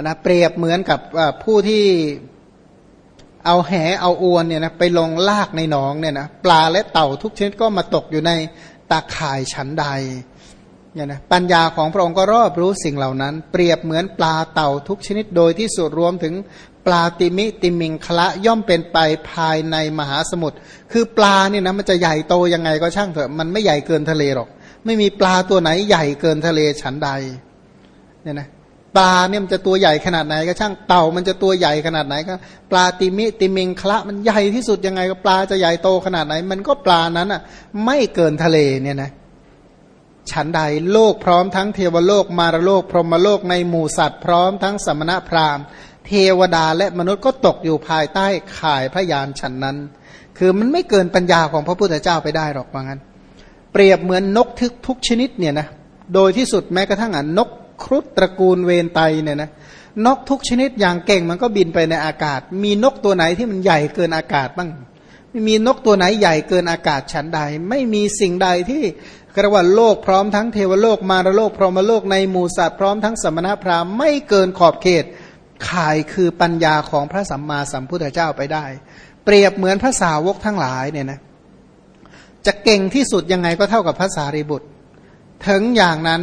นะเปรียบเหมือนกับผู้ที่เอาแหเอาอวนเนี่ยนะไปลงลากในหนองเนี่ยนะปลาและเต่าทุกชนิดก็มาตกอยู่ในตาข่ายฉันใดเนี่ยนะปัญญาของพระองค์ก็รอบรู้สิ่งเหล่านั้น เปรียบเหมือนปลาเต่าทุกชนิดโดยที่สุดรวมถึงปลาติมิติมิงคละย่อมเป็นไปภายในมหาสมุทรคือปลาเนี่ยนะมันจะใหญ่โตยังไงก็ช่างเถอะมันไม่ใหญ่เกินทะเลหรอก ไม่มีปลาตัวไหนใหญ่เกินทะเลฉันใดเนี่ยนะ ปลาเนี่ยมันจะตัวใหญ่ขนาดไหนก็ช่างเต่ามันจะตัวใหญ่ขนาดไหนก็ ปลาติมิติมิงคละมันใหญ่ที่สุดยังไงก็ปลาจะใหญ่โตขนาดไหน มันก็ปลานั้นอะ ไม่เกินทะเลเนี่ยนะฉันใดโลกพร้อมทั้งเทวโลกมารโลก พรหมโลกในหมู่สัตว์ พร้อมทั้งสมณะพราหมณ์ เทวดาและมนุษย์ก็ตกอยู่ภายใต้ข่ายพระยานฉันนั้น คือมันไม่เกินปัญญาของพระพุทธเจ้าไปได้หรอกว่างั้น เปรียบเหมือนนกทุกทุกชนิดเนี่ยนะโดยที่สุดแม้กระทั่งอะนก ครุฑตระกูลเวนไตเนี่ยนะนกทุกชนิดอย่างเก่งมันก็บินไปในอากาศ มีนกตัวไหนที่มันใหญ่เกินอากาศบ้างม่มีนกตัวไหนใหญ่เกินอากาศฉันใด ไม่มีสิ่งใดที่กระว่าโลกพร้อมทั้งเทวโลกมารโลกพรหมโลกในหมู่สัตว์พร้อมทั้งสมณพราหมณ์ไม่เกินขอบเขตข่ายคือปัญญาของพระสัมมาสัมพุทธเจ้าไปได้ เปรียบเหมือนพระสาวกทั้งหลายเนี่ยนะจะเก่งที่สุดยังไงก็เท่ากับพระสารีบุตร ถึงอย่างนั้น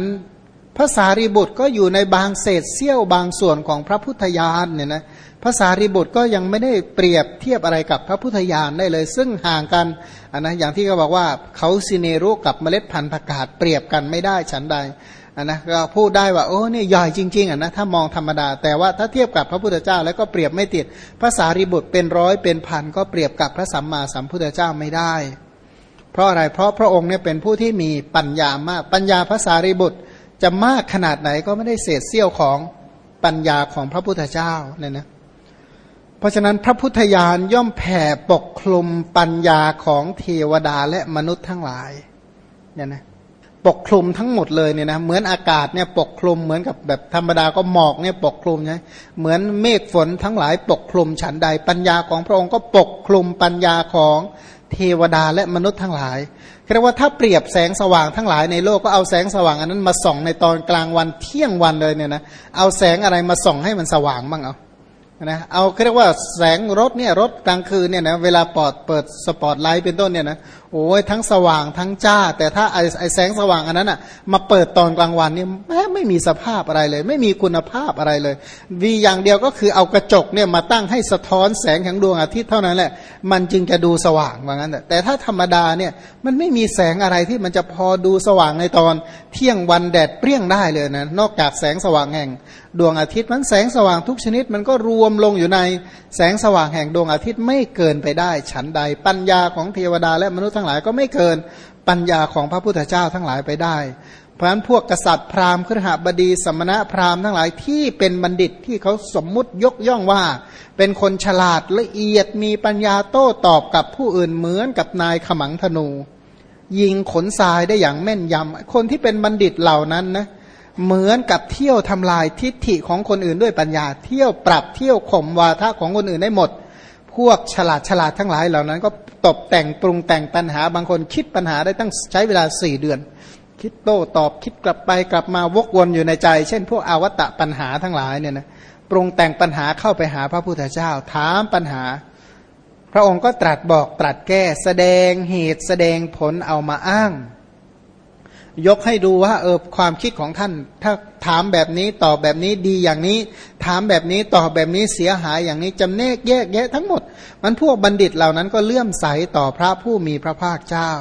พระสารีบุตรก็อยู่ในบางเศษเสี้ยวบางส่วนของพระพุทธญาณเนี่ยนะภาษารีบุตรก็ยังไม่ได้เปรียบเทียบอะไรกับพระพุทธญาณได้เลย ซึ่งห่างกันนนะอย่างที่เขาบอกว่าเขาซิเนรุกับเมล็ดพันธุ์ผักกาดเปรียบกันไม่ได้ฉันใดนนะก็พูดได้ว่าโอ้เนี่ยใหญ่จริงๆอะนะถ้ามองธรรมดา แต่ว่าถ้าเทียบกับพระพุทธเจ้า แล้วก็เปรียบไม่ติดภาษารีบุตรเป็นร้อยเป็นพันก็เปรียบกับพระสัมมาสัมพุทธเจ้าไม่ได้ เพราะอะไรเพราะพระองค์เนี่ยเป็นผู้ที่มีปัญญามากปัญญาภาษารีบุตร จะมากขนาดไหนก็ไม่ได้เศษเสี้ยวของปัญญาของพระพุทธเจ้าเนี่ยนะเพราะฉะนั้นพระพุทธญาณย่อมแผ่ปกคลุมปัญญาของเทวดาและมนุษย์ทั้งหลายเนี่ยนะปกคลุมทั้งหมดเลยเนี่ยนะเหมือนอากาศเนี่ยปกคลุมเหมือนกับแบบธรรมดาก็หมอกเนี่ยปกคลุมใช่เหมือนเมฆฝนทั้งหลายปกคลุมฉันใดปัญญาของพระองค์ก็ปกคลุมปัญญาของเทวดาและมนุษย์ทั้งหลาย เรียกว่าถ้าเปรียบแสงสว่างทั้งหลายในโลกก็เอาแสงสว่างอันนั้นมาส่องในตอนกลางวันเที่ยงวันเลยเนี่ยนะเอาแสงอะไรมาส่องให้มันสว่างบ้างเอานะเอาเรียกว่าแสงรถเนี่ยรถกลางคืนเนี่ยนะเวลาปอดเปิดสปอตไลท์เป็นต้นเนี่ยนะ โอ้ยทั้งสว่างทั้งจ้า แต่ถ้าไอไอแสงสว่างอันนั้นอะ มาเปิดตอนกลางวันเนี่ยแม้ไม่มีสภาพอะไรเลย ไม่มีคุณภาพอะไรเลยวีอย่างเดียวก็คือเอากระจกเนี่ยมาตั้งให้สะท้อนแสงแห่งดวงอาทิตย์เท่านั้นแหละ มันจึงจะดูสว่างว่างั้นแต่ถ้าธรรมดาเนี่ยมันไม่มีแสงอะไรที่มันจะพอดูสว่างในตอน เที่ยงวันแดดเปรี้ยงได้เลยนะนอกจากแสงสว่างแห่ง ดวงอาทิตย์มันแสงสว่างทุกชนิด มันก็รวมลงอยู่ในแสงสว่างแห่งดวงอาทิตย์ไม่เกินไปได้ ฉันใดปัญญาของเทวดาและมนุษย์ทั้งหลายก็ไม่เกินปัญญาของพระพุทธเจ้าทั้งหลายไปได้ เพราะฉะนั้นพวกกษัตริย์พราหมณ์ครหบดีสมณะพราหมณ์ทั้งหลายที่เป็นบัณฑิตที่เขาสมมุติยกย่องว่า เป็นคนฉลาดละเอียดมีปัญญาโต้ตอบกับผู้อื่นเหมือนกับนายขมังธนู ยิงขนทรายได้อย่างแม่นยำคนที่เป็นบัณฑิตเหล่านั้นนะเหมือนกับเที่ยวทำลายทิฏฐิของคนอื่นด้วยปัญญา เที่ยวปรับเที่ยวข่มวาทะของคนอื่นได้หมด พวกฉลาดฉลาดทั้งหลายเหล่านั้น ก็ตบแต่งปรุงแต่งปัญหาบางคนคิดปัญหาได้ตั้งใช้เวลาสี่เดือน คิดโต้ตอบคิดกลับไปกลับมาวกวนอยู่ในใจ เช่น พวกอวตะปัญหาทั้งหลายเนี่ยนะปรุงแต่งปัญหาเข้าไปหาพระพุทธเจ้า ถามปัญหา พระองค์ก็ตรัสบอกตรัสแก้แสดงเหตุแสดงผลเอามาอ้าง ยกให้ดูว่าเออความคิดของท่าน ถ้าถามแบบนี้ตอบแบบนี้ดีอย่างนี้ ถามแบบนี้ตอบแบบนี้เสียหายอย่างนี้จำแนกแยกแยะทั้งหมด มันพวกบัณฑิตเหล่านั้นก็เลื่อมใสต่อพระผู้มีพระภาคเจ้า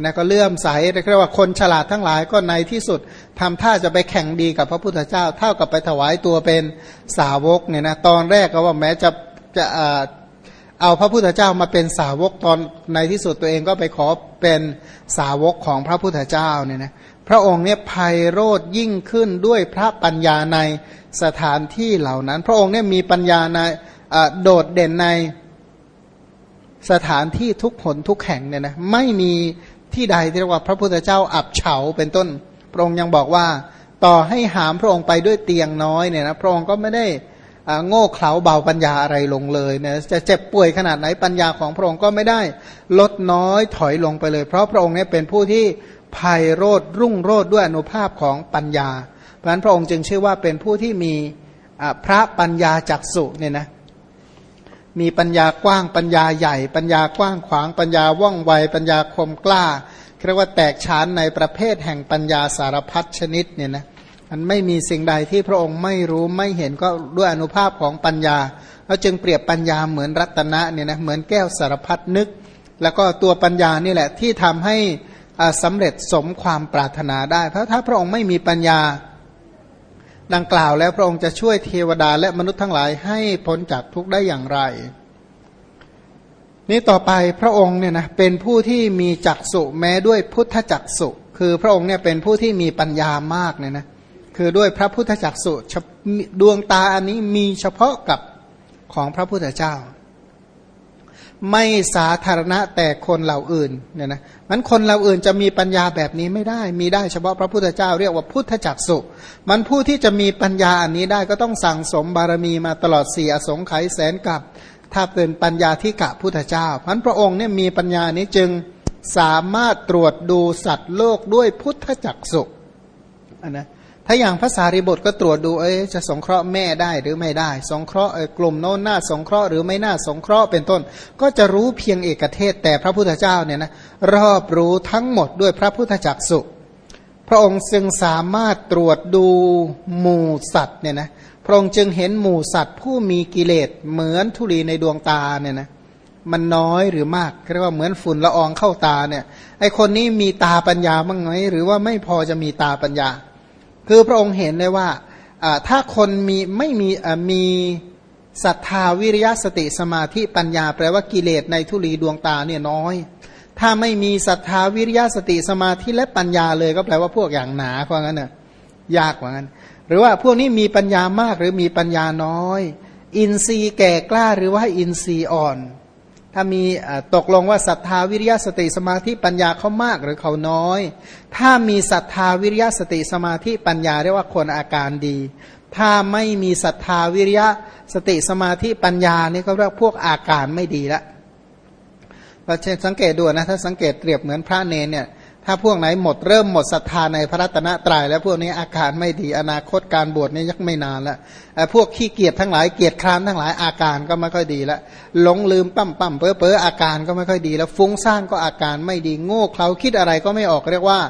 นะก็เลื่อมใสเรียกว่าคนฉลาดทั้งหลายก็ในที่สุดทำท่าจะไปแข่งดีกับพระพุทธเจ้า เท่ากับไปถวายตัวเป็นสาวกเนี่ยนะตอนแรกก็ว่าแม้จะจะ เอาพระพุทธเจ้ามาเป็นสาวกตอนในที่สุดตัวเองก็ไปขอเป็นสาวกของพระพุทธเจ้าเนี่ยนะพระองค์เนี่ยภัยโรดยิ่งขึ้นด้วยพระปัญญาในสถานที่เหล่านั้น พระองค์เนี่ยมีปัญญาในโดดเด่นในสถานที่ทุกผลทุกแห่งเนี่ยนะไม่มีที่ใดที่เรียกว่าพระพุทธเจ้าอับเฉาเป็นต้น พระองค์ยังบอกว่า ต่อให้หามพระองค์ไปด้วยเตียงน้อยเนี่ยนะพระองค์ก็ไม่ได้ โง่เขลาเบาปัญญาอะไรลงเลยเนี่ยจะเจ็บป่วยขนาดไหนปัญญาของพระองค์ก็ไม่ได้ลดน้อยถอยลงไปเลย เพราะพระองค์เนี่ยเป็นผู้ที่ภัยโรดรุ่งโรดด้วยอนุภาพของปัญญา เพราะฉะนั้นพระองค์จึงชื่อว่าเป็นผู้ที่มีพระปัญญาจักสุเนี่ยนะมีปัญญากว้างปัญญาใหญ่ ปัญญากว้างขวางปัญญาว่องไว ปัญญาคมกล้าเรียกว่าแตกฉานในประเภทแห่งปัญญาสารพัดชนิดเนี่ยนะ มันไม่มีสิ่งใดที่พระองค์ไม่รู้ไม่เห็นก็ด้วยอนุภาพของปัญญาเราจึงเปรียบปัญญาเหมือนรัตนะเนี่ยนะเหมือนแก้วสารพัดนึก แล้วก็ตัวปัญญานี่แหละที่ทำให้สำเร็จสมความปรารถนาได้ เพราะถ้าพระองค์ไม่มีปัญญาดังกล่าวแล้วพระองค์จะช่วยเทวดาและมนุษย์ทั้งหลายให้พ้นจากทุกข์ได้อย่างไร นี้ต่อไปพระองค์เนี่ยนะเป็นผู้ที่มีจักสุแม้ด้วยพุทธจักสุคือพระองค์เนี่ยเป็นผู้ที่มีปัญญามากเนี่ยนะ คือด้วยพระพุทธจักสุดวงตาอันนี้มีเฉพาะกับของพระพุทธเจ้า ไม่สาธารณะแต่คนเหล่าอื่นเนี่ยนะมันคนเหล่าอื่นจะมีปัญญาแบบนี้ไม่ได้ มีได้เฉพาะพระพุทธเจ้า เรียกว่าพุทธจักสุมันผู้ที่จะมีปัญญาอันนี้ได้ก็ต้องสั่งสมบารมีมาตลอดสี่อสงไขยแสนกับถ้าเป็นปัญญาที่กะพุทธเจ้าพันพระองค์เนี่ยมีปัญญานี้จึงสามารถตรวจดูสัตว์โลกด้วยพุทธจักสุอันนะ ถ้าอย่างภาษาริบทก็ตรวจดูเอ้จะสงเคราะห์แม่ได้หรือไม่ได้ สงเคราะห์กลุ่มโน้นหน้าสงเคราะห์หรือไม่น่าสงเคราะห์เป็นต้น ก็จะรู้เพียงเอกเทศแต่พระพุทธเจ้าเนี่ยนะรอบรู้ทั้งหมดด้วยพระพุทธจักสุพระองค์จึงสามารถตรวจดูหมู่สัตว์เนี่ยนะพระองค์จึงเห็นหมู่สัตว์ผู้มีกิเลสเหมือนธุลีในดวงตาเนี่ยนะมันน้อยหรือมากเรียกว่าเหมือนฝุ่นละอองเข้าตาเนี่ยไอคนนี้มีตาปัญญาบ้างไหมหรือว่าไม่พอจะมีตาปัญญา คือพระองค์เห็นเลยว่าถ้าคนมีไม่มีมีศรัทธาวิริยะสติสมาธิปัญญา แปลว่ากิเลสในทุลีดวงตาเนี่ยน้อย ถ้าไม่มีศรัทธาวิริยะสติสมาธิและปัญญาเลยก็แปลว่าพวกอย่างหนาเพราะงั้นเน่ยยากกว่างั้น หรือว่าพวกนี้มีปัญญามากหรือมีปัญญาน้อย อินทรีย์แก่กล้าหรือว่าอินทรีย์อ่อน ถ้ามีตกลงว่าศรัทธาวิริยะสติสมาธิปัญญาเขามากหรือเขาน้อย ถ้ามีศรัทธาวิริยะสติสมาธิปัญญาเรียกว่าคนอาการดี ถ้าไม่มีศรัทธาวิริยะสติสมาธิปัญญานี่ก็เรียกพวกอาการไม่ดีละเราสังเกตดูนะถ้าสังเกตเปรียบเหมือนพระเนนเนี่ย ถ้าพวกไหนหมดเริ่มหมดศรัทธาในพระรัตนตรยัยแล้วพวกนี้อาการไม่ดีอนาคตการบวชนี่ยักไม่นานแล้พวกขี้เกียจทั้งหลายเกียจคร้านทั้งหลายอาการก็ไม่ค่อยดีล้วหลงลืมปั้มปั้มเป้อเป้ออาการก็ไม่ค่อยดีแล้วฟุ้งซ่านก็อาการไม่ดีโง่เขลาคิดอะไรก็ไม่ออกเรียกว่า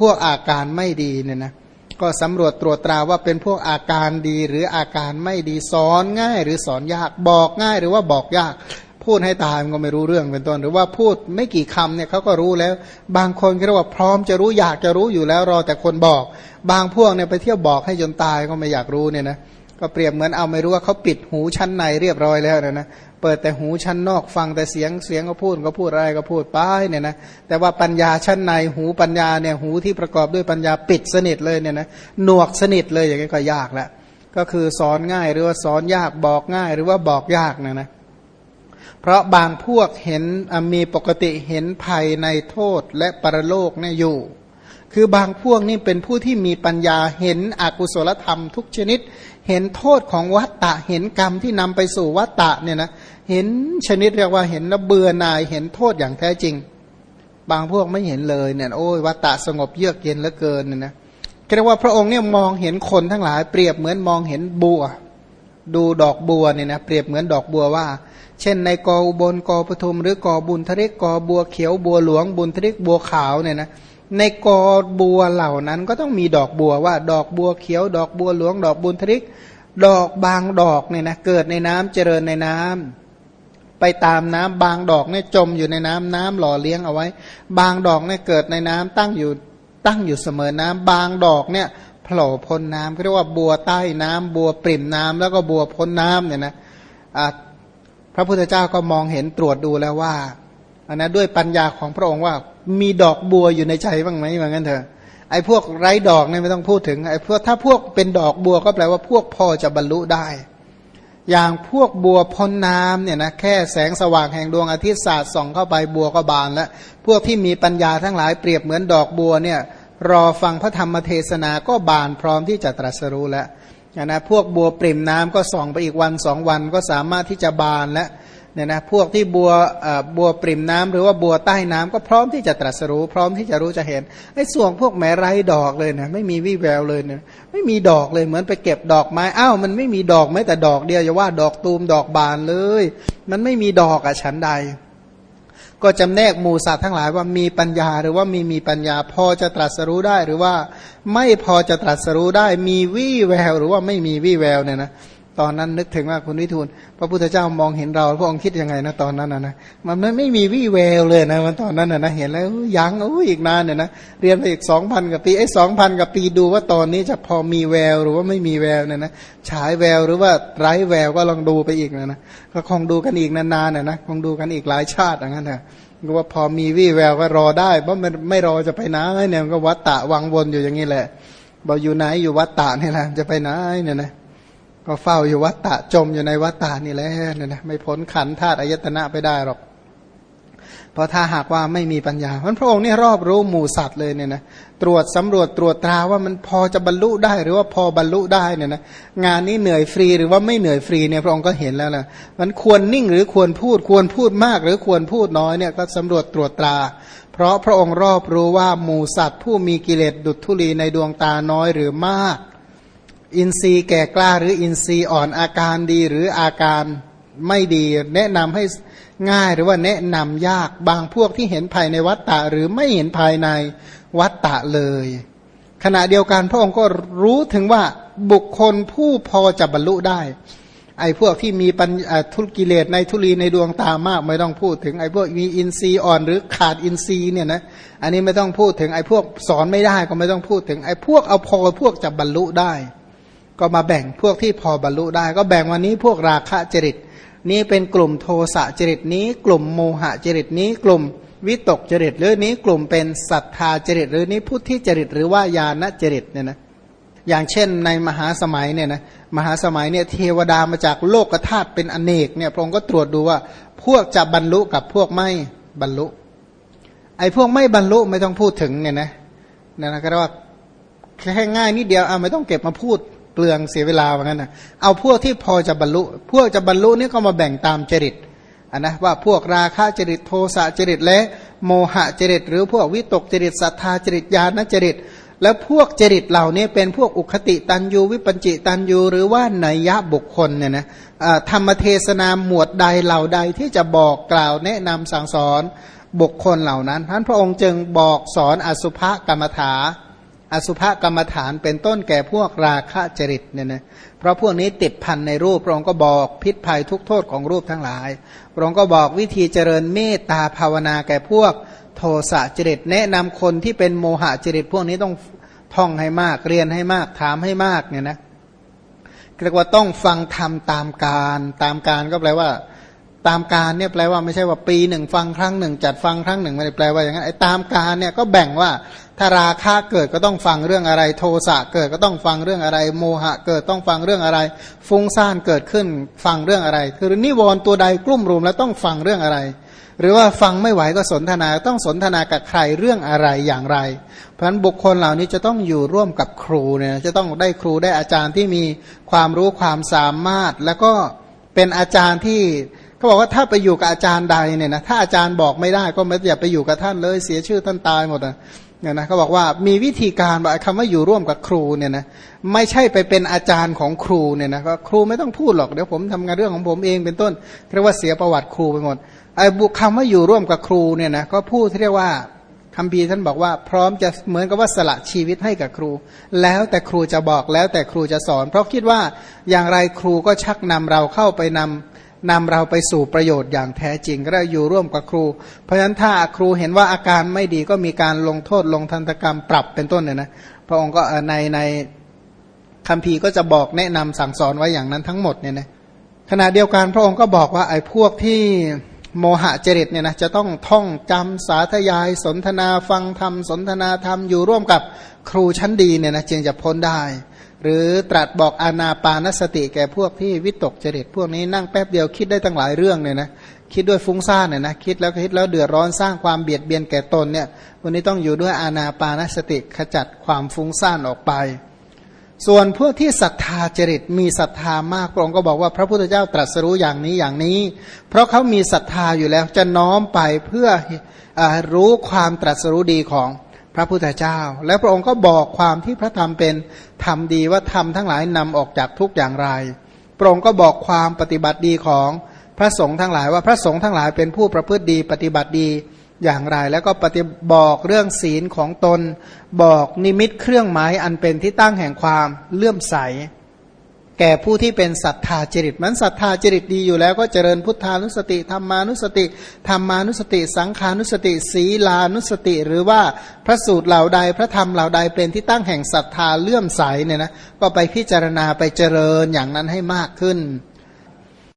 พวกอาการไม่ดีเนี่ยนะก็สำรวจตรวจตราว่าเป็นพวกอาการดีหรืออาการไม่ดีสอนง่ายหรือสอนยากบอกง่ายหรือว่าบอกยาก พูดให้ตายมันก็ไม่รู้เรื่องเป็นต้น หรือว่าพูดไม่กี่คำเนี่ยเขาก็รู้แล้ว บางคนก็เรียกว่าพร้อมจะรู้อยากจะรู้อยู่แล้วรอแต่คนบอก บางพวกเนี่ยไปเที่ยวบอกให้จนตายก็ไม่อยากรู้เนี่ยนะก็เปรียบเหมือนเอาไม่รู้ว่าเขาปิดหูชั้นในเรียบร้อยแล้วนะนะเปิดแต่หูชั้นนอกฟังแต่เสียงเสียงก็พูดก็พูดอะไรก็พูดไปเนี่ยนะแต่ว่าปัญญาชั้นในหูปัญญาเนี่ยหูที่ประกอบด้วยปัญญาปิดสนิทเลยเนี่ยนะหนวกสนิทเลยอย่างนี้ก็ยากแล้วก็คือสอนง่ายหรือว่าสอนยากบอกง่ายหรือว่าบอกยากนะนะ เพราะบางพวกเห็นมีปกติเห็นภัยในโทษและปรโลกเนี่ยอยู่ คือบางพวกนี่เป็นผู้ที่มีปัญญาเห็นอกุศลธรรมทุกชนิด เห็นโทษของวัตตะ เห็นกรรมที่นำไปสู่วัตตะเนี่ยนะเห็นชนิดเรียกว่าเห็นแล้วเบื่อหน่ายเห็นโทษอย่างแท้จริง บางพวกไม่เห็นเลยเนี่ยโอ้ยวัตตะสงบเยือกเย็นเหลือเกินเนี่ยนะเรียกว่าพระองค์เนี่ยมองเห็นคนทั้งหลายเปรียบเหมือนมองเห็นบัว ดูดอกบัวเนี่ยนะเปรียบเหมือนดอกบัวว่า เช่นในกออุบลกอปทุมหรือกอบุญทริกกอบัวเขียวบัวหลวงบุญทริกบัวขาวเนี่ยนะในกอบัวเหล่านั้นก็ต้องมีดอกบัวว่า ดอกบัวเขียว ดอกบัวหลวง ดอกบุญทริก ดอกบางดอกเนี่ยนะเกิดในน้ำเจริญในน้ำไปตามน้ำบางดอกเนี่ยจมอยู่ในน้ำน้ำหล่อเลี้ยงเอาไว้ บางดอกเนี่ยเกิดในน้ำตั้งอยู่ตั้งอยู่เสมอน้ำบางดอกเนี่ย ผล่พ้นน้ำเรียกว่าบัวใต้น้ำบัวปริ่มน้ำแล้วก็บัวพ้นน้ำเนี่ยนะพระพุทธเจ้าก็มองเห็นตรวจดูแล้วว่าอันนะด้วยปัญญาของพระองค์ว่า มีดอกบัวอยู่ในใจบ้างไหมว่างั้นเถอะไอ้พวกไร้ดอกเนี่ยไม่ต้องพูดถึงไอ้พวกถ้าพวกเป็นดอกบัวก็แปลว่าพวกพอจะบรรลุได้ อย่างพวกบัวพ้นน้ำเนี่ยนะแค่แสงสว่างแห่งดวงอาทิตย์สาดส่องเข้าไปบัวก็บานแล้วพวกที่มีปัญญาทั้งหลายเปรียบเหมือนดอกบัวเนี่ย รอฟังพระธรรมเทศนาก็บานพร้อมที่จะตรัสรู้แล้วนะพวกบัวปริ่มน้ำก็ส่องไปอีกวันสองวันก็สามารถที่จะบานและเนี่ยนะพวกที่บัวบัวปริมน้ำหรือว่าบัวใต้น้ำก็พร้อมที่จะตรัสรู้ พร้อมที่จะรู้จะเห็นไอ้ส่วนพวกแม่ไรดอกเลยนะไม่มีวี่แววเลยเนี่ยไม่มีดอกเลยเหมือนไปเก็บดอกไม้อ้าวมันไม่มีดอกแม้แต่ดอกเดียวอย่าว่าดอกตูมดอกบานเลย มันไม่มีดอกอะฉันใด ก็จำแนกหมูสัตว์ทั้งหลายว่ามีปัญญาหรือว่ามีมีปัญญาพอจะตรัสรู้ได้หรือว่าไม่พอจะตรัสรู้ได้มีวี่แววหรือว่าไม่มีวี่แววเนี่ยนะ ตอนนั้นนึกถึงว่าคุณวิทูลพระพุทธเจ้ามองเห็นเราพระองค์คิดยังไงนะตอนนั้นนะนะมันไม่มีวี่แววเลยนะมันตอนนั้นนะเห็นแล้วยังอ้อีกนานเนี่ยนะเรียนไปอีกสองพันกับปีไอ้สองพันกับปีดูว่าตอนนี้จะพอมีแววหรือว่าไม่มีแววเนี่ยนะฉายแววหรือว่าไร้แววก็ลองดูไปอีกนะนะก็คงดูกันอีกนานๆเนี่ยนะคงดูกันอีกหลายชาติอย่างนั้นนะก็ว่าพอมีวี่แววก็รอได้เพราะมันไม่รอจะไปไหนเนี่ยก็วัตตะวังวนอยู่อย่างนี้แหละบอกอยู่ไหนอยู่วัตตะนี่ยนะจะไปไหนเนี่ยนะ ก็เฝ้าอยู่วัตตะจมอยู่ในวัตตานี่แหละเนี่ยนะไม่พ้นขันธาตุอายตนะไปได้หรอก เพราะถ้าหากว่าไม่มีปัญญาเพราะพระองค์นี่รอบรู้หมู่สัตว์เลยเนี่ยนะตรวจสำรวจตรวจตราว่ามันพอจะบรรลุได้หรือว่าพอบรรลุได้เนี่ยนะงานนี้เหนื่อยฟรีหรือว่าไม่เหนื่อยฟรีเนี่ยพระองค์ก็เห็นแล้วนะมันควรนิ่งหรือควรพูดควรพูดมาก หรือควรพูดน้อยเนี่ยก็สำรวจตรวจตรา เพราะพระองค์รอบรู้ว่าหมู่สัตว์ ผู้มีกิเลสดุจทุลีในดวงตาน้อยหรือมาก อินทรีย์แก่กล้าหรืออินทรีย์อ่อนอาการดีหรืออาการไม่ดี แนะนำให้ง่ายหรือว่าแนะนำยากบางพวกที่เห็นภายในวัตตะหรือไม่เห็นภายในวัตตะเลย ขณะเดียวกันพระองค์ก็รู้ถึงว่าบุคคลผู้พอจะบรรลุได้ ไอ้พวกที่มีปัญทุกิเลสในทุลีในดวงตามากไม่ต้องพูดถึงไอ้พวกมีอินทรีย์อ่อนหรือขาดอินทรีย์เนี่ยนะอันนี้ไม่ต้องพูดถึงไอ้พวกสอนไม่ได้ก็ไม่ต้องพูดถึงไอ้พวกเอาพอพวกจะบรรลุได้ ก็มาแบ่งพวกที่พอบรรลุได้ ก็แบ่งวันนี้พวกราคะจริต นี้เป็นกลุ่มโทสะจริตนี้ กลุ่มโมหะจริตนี้ กลุ่มวิตกจริต หรือนี้กลุ่มเป็นศรัทธาจริต หรือนี้พุทธิจริต หรือว่าญาณจริตเนี่ยนะอย่างเช่นในมหาสมัยเนี่ยนะมหาสมัยเนี่ยเทวดามาจากโลกธาตุเป็นอเนกเนี่ยพระองค์ก็ตรวจดูว่า พวกจะบรรลุกับพวกไม่บรรลุ ไอ้พวกไม่บรรลุไม่ต้องพูดถึงเนี่ยนะเนี่ยนะก็เรียกว่าแค่ง่ายนิดเดียวเอาไม่ต้องเก็บมาพูด เปลืองเสียเวลาว่างั้นนะเอาพวกที่พอจะบรรลุ พวกจะบรรลุนี่ก็มาแบ่งตามจริตอันนะว่าพวกราคะจริตโทสะจริตและโมหะจริต หรือพวกวิตกจริตศรัทธาจริตญาณจริต แล้วพวกจริตเหล่านี้เป็นพวกอุคติตันยูวิปัญจิตันยูหรือว่าไนยะบุคคลเนี่ยนะธรรมเทศนาหมวดใดเหล่าใดที่จะบอกกล่าวแนะนำสั่งสอนบุคคลเหล่านั้นท่านพระองค์จึงบอกสอนอสุภกรรมฐาน อสุภกรรมฐานเป็นต้นแก่พวกราคะจริตเนี่ยนะเพราะพวกนี้ติดพันในรูปพระองค์ก็บอกพิษภัยทุกโทษของรูปทั้งหลายพระองค์ก็บอกวิธีเจริญเมตตาภาวนาแก่พวกโทสะจริต แนะนำคนที่เป็นโมหะจริต พวกนี้ต้องท่องให้มากเรียนให้มากถามให้มากเนี่ยนะเรียกว่าต้องฟังธรรมตามการ ตามการก็แปลว่า ตามการเนี่ยแปลว่าไม่ใช่ว่าปีหนึ่งฟังครั้งหนึ่ง จัดฟังครั้งหนึ่งไม่ได้แปลว่าอย่างนั้นไอ้ตามการเนี่ยก็แบ่งว่าถ้าราคะเกิดก็ต้องฟังเรื่องอะไร โทสะเกิดก็ต้องฟังเรื่องอะไร โมหะเกิดต้องฟังเรื่องอะไร ฟุ้งซ่านเกิดขึ้นฟังเรื่องอะไร คือนิวรณ์ตัวใดกลุ่มรวมแล้วต้องฟังเรื่องอะไร หรือว่าฟังไม่ไหวก็สนทนาต้องสนทนากับใครเรื่องอะไรอย่างไร เพราะฉะนั้นบุคคลเหล่านี้จะต้องอยู่ร่วมกับครูเนี่ยจะต้องได้ครูได้อาจารย์ที่มีความรู้ความสามารถ แล้วก็เป็นอาจารย์ที่ เขาบอกว่าถ้าไปอยู่กับอาจารย์ใดเนี่ยนะถ้าอาจารย์บอกไม่ได้ก็ไม่อย่าไปอยู่กับท่านเลยเสียชื่อท่านตายหมดอะเนี่ยนะเขาบอกว่ามีวิธีการว่าคำว่าอยู่ร่วมกับครูเนี่ยนะไม่ใช่ไปเป็นอาจารย์ของครูเนี่ยนะก็ครูไม่ต้องพูดหรอกเดี๋ยวผมทำงานเรื่องของผมเองเป็นต้นเรียกว่าเสียประวัติครูไปหมดไอ้บุคำว่าอยู่ร่วมกับครูเนี่ยนะก็พูดเรียกว่าคำพีท่านบอกว่าพร้อมจะเหมือนกับว่าสละชีวิตให้กับครู แล้วแต่ครูจะบอกแล้วแต่ครูจะสอน เพราะคิดว่าอย่างไรครูก็ชักนำเราเข้าไปนำ นำเราไปสู่ประโยชน์อย่างแท้จริงก็ได้อยู่ร่วมกับครู เพราะฉะนั้นถ้าครูเห็นว่าอาการไม่ดีก็มีการลงโทษลงทันตกรรมปรับเป็นต้นเนี่ยนะพระองค์ก็ในในคำพีก็จะบอกแนะนำสั่งสอนไว้อย่างนั้นทั้งหมดเนี่ยนะขณะเดียวกันพระองค์ก็บอกว่าไอ้พวกที่โมหะเจริตเนี่ยนะจะต้องท่องจำสาธยาย สนทนาฟังธรรม สนทนาธรรมอยู่ร่วมกับครูชั้นดีเนี่ยนะจึงจะพ้นได้ หรือตรัสบอกอานาปานสติแก่พวกที่วิตกจริตพวกนี้นั่งแป๊บเดียวคิดได้ตั้งหลายเรื่องเนี่ยนะคิดด้วยฟุ้งซ่านเนี่ยนะคิดแล้วคิดแล้วเดือดร้อนสร้างความเบียดเบียนแก่ตนเนี่ยวันนี้ต้องอยู่ด้วยอานาปานสติขจัดความฟุ้งซ่านออกไป ส่วนพวกที่ศรัทธาจริตมีศรัทธามากพระองค์ก็บอกว่าพระพุทธเจ้าตรัสรู้อย่างนี้อย่างนี้ เพราะเขามีศรัทธาอยู่แล้วจะน้อมไปเพื่ออรู้ความตรัสรู้ดีของ พระพุทธเจ้า แล้วพระองค์ก็บอกความที่พระธรรมเป็นธรรมดีว่าธรรมทั้งหลายนำออกจากทุกอย่างไร พระองค์ก็บอกความปฏิบัติดีของพระสงฆ์ทั้งหลายว่าพระสงฆ์ทั้งหลายเป็นผู้ประพฤติดีปฏิบัติดีอย่างไร แล้วก็ปฏิบอกเรื่องศีลของตน บอกนิมิตเครื่องหมายอันเป็นที่ตั้งแห่งความเลื่อมใส แก่ผู้ที่เป็นศรัทธาจริต มันศรัทธาจริตดีอยู่แล้วก็เจริญพุทธานุสติธรรมานุสติธรรมานุสติ สังขานุสติ ศีลานุสติ หรือว่าพระสูตรเหล่าใดพระธรรมเหล่าใดเป็นที่ตั้งแห่งศรัทธาเลื่อมใสเนี่ยนะก็ไปพิจารณาไปเจริญอย่างนั้นให้มากขึ้น